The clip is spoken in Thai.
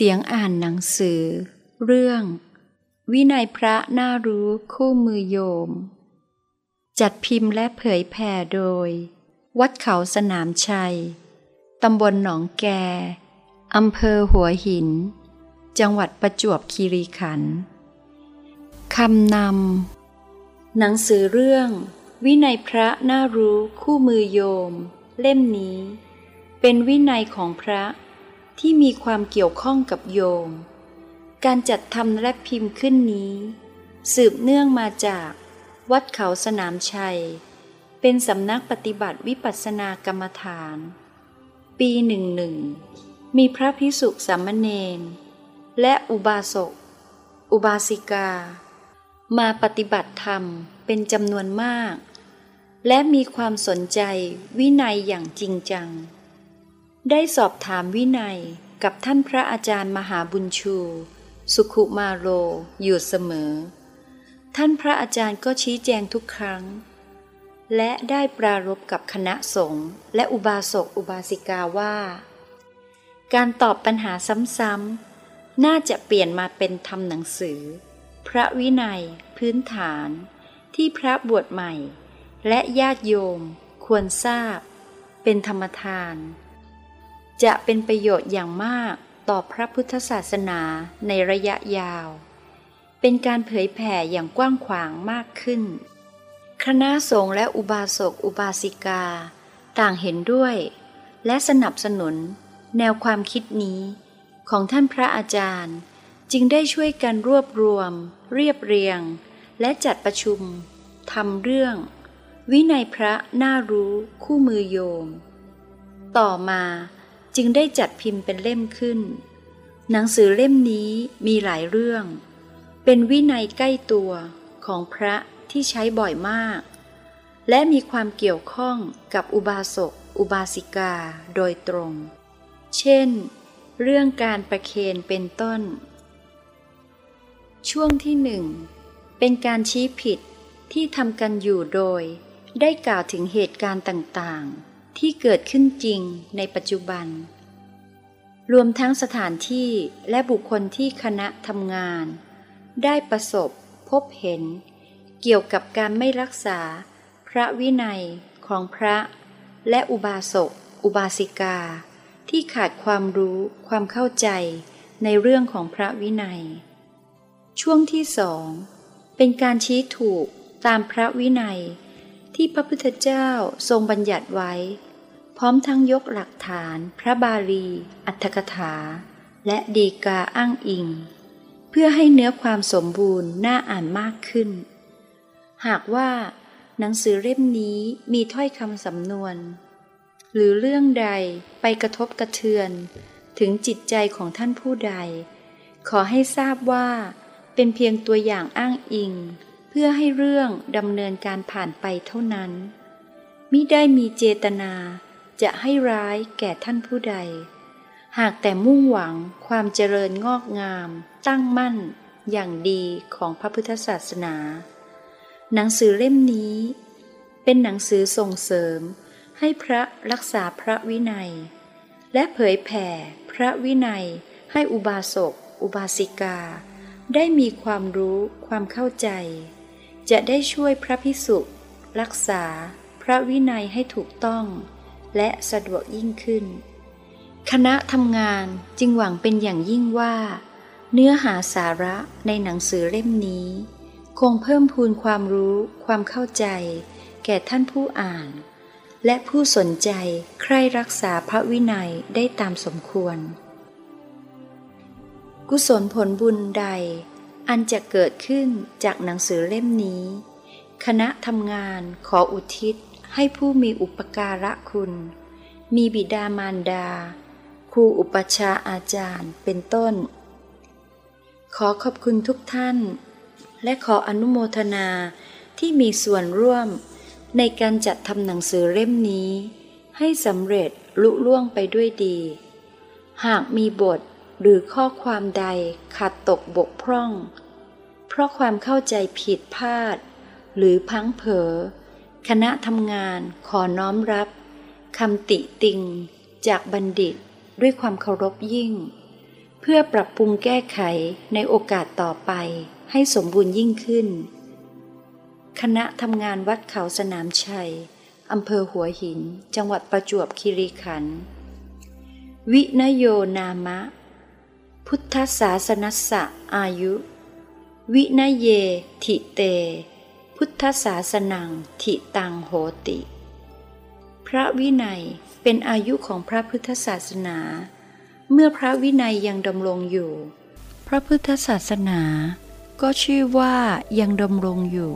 เสียงอ่านหนังสือ เรื่อง วินัยพระน่ารู้คู่มือโยม จัดพิมพ์และเผยแผ่โดย วัดเขาสนามชัย ตำบลหนองแก อำเภอหัวหิน จังหวัดประจวบคีรีขันธ์คำนำ หนังสือเรื่อง วินัยพระน่ารู้คู่มือโยม เล่มนี้ เป็นวินัยของพระ ที่มีความเกี่ยวข้องกับโยม การจัดทำและพิมพ์ขึ้นนี้ สืบเนื่องมาจากวัดเขาสนามชัย เป็นสำนักปฏิบัติวิปัสสนากรรมฐาน ปีหนึ่งหนึ่งมีพระพิสุสามเณรและอุบาสก อุบาสิกา มาปฏิบัติธรรมเป็นจำนวนมาก และมีความสนใจวินัยอย่างจริงจัง ได้สอบถามวินัยกับท่านพระอาจารย์มหาบุญชู สุขุมาโรอยู่เสมอ ท่านพระอาจารย์ก็ชี้แจงทุกครั้ง และได้ปรารบกับคณะสงฆ์และอุบาสกอุบาสิกาว่า การตอบปัญหาซ้ำๆ น่าจะเปลี่ยนมาเป็นทำหนังสือ พระวินัย พื้นฐาน ที่พระบวชใหม่ และญาติโยม ควรทราบ เป็นธรรมทาน จะเป็นประโยชน์อย่างมากต่อพระพุทธศาสนาในระยะยาว เป็นการเผยแผ่อย่างกว้างขวางมากขึ้น คณะสงฆ์และอุบาสกอุบาสิกา ต่างเห็นด้วย และสนับสนุน แนวความคิดนี้ของท่านพระอาจารย์ จึงได้ช่วยกันรวบรวม เรียบเรียง และจัดประชุมทำเรื่อง วินัยพระน่ารู้คู่มือโยม ต่อมา จึงได้จัดพิมพ์เป็นเล่มขึ้น หนังสือเล่มนี้มีหลายเรื่อง เป็นวินัยใกล้ตัวของพระที่ใช้บ่อยมาก และมีความเกี่ยวข้องกับอุบาสก อุบาสิกาโดยตรง เช่น เรื่องการประเคนเป็นต้น ช่วงที่หนึ่งเป็นการชี้ผิดที่ทำกันอยู่โดย ได้กล่าวถึงเหตุการณ์ต่างๆ ที่เกิดขึ้นจริงในปัจจุบัน รวมทั้งสถานที่และบุคคลที่คณะทำงาน ได้ประสบพบเห็น เกี่ยวกับการไม่รักษา พระวินัยของพระ และอุบาสก อุบาสิกา ที่ขาดความรู้ความเข้าใจในเรื่องของพระวินัย ช่วงที่สองเป็นการชี้ถูกตามพระวินัยที่พระพุทธเจ้าทรงบัญญัติไว้ พร้อมทั้งยกหลักฐาน พระบาลี อัตถกถา และดีกาอ้างอิง เพื่อให้เนื้อความสมบูรณ์น่าอ่านมากขึ้น หากว่า หนังสือเล่มนี้มีถ้อยคำสำนวน หรือเรื่องใดไปกระทบกระเทือน ถึงจิตใจของท่านผู้ใด ขอให้ทราบว่า เป็นเพียงตัวอย่างอ้างอิง เพื่อให้เรื่องดำเนินการผ่านไปเท่านั้นมิได้มีเจตนา จะให้ร้ายแก่ท่านผู้ใด หากแต่มุ่งหวังความเจริญงอกงาม ตั้งมั่น อย่างดีของพระพุทธศาสนา หนังสือเล่มนี้ เป็นหนังสือส่งเสริม ให้พระรักษาพระวินัย และเผยแผ่พระวินัยให้อุบาสก อุบาสิกา ได้มีความรู้ความเข้าใจ จะได้ช่วยพระพิสุรักษาพระวินัยให้ถูกต้อง และสะดวกยิ่งขึ้น คณะทำงานจึงหวังเป็นอย่างยิ่งว่า เนื้อหาสาระในหนังสือเล่มนี้ คงเพิ่มพูนความรู้ความเข้าใจ แก่ท่านผู้อ่าน และผู้สนใจใคร่รักษาพระวินัยได้ตามสมควร กุศลผลบุญใด อันจะเกิดขึ้นจากหนังสือเล่มนี้ คณะทำงานขออุทิศ ให้ผู้มีอุปการะคุณ มีบิดามารดา ครูอุปชาอาจารย์เป็นต้น ขอขอบคุณทุกท่าน และขออนุโมทนาที่มีส่วนร่วมในการจัดทำหนังสือเล่มนี้ ให้สำเร็จลุล่วงไปด้วยดี หากมีบทหรือข้อความใดขาดตกบกพร่อง เพราะความเข้าใจผิดพลาด หรือพังเผลอ คณะทำงานขอน้อมรับคำติติง จากบัณฑิตด้วยความเคารพยิ่ง เพื่อปรับปรุงแก้ไขในโอกาสต่อไปให้สมบูรณ์ยิ่งขึ้น คณะทำงานวัดเขาสนามชัยอำเภอหัวหิน จังหวัดประจวบคีรีขันธ์วินโยนามะ พุทธศาสนสะอายุ วินเย ทิเต พุทธศาสนังทิตังโหติ พระวินัยเป็นอายุของพระพุทธศาสนา เมื่อพระวินัยยังดำรงอยู่ พระพุทธศาสนาก็ชื่อว่ายังดำรงอยู่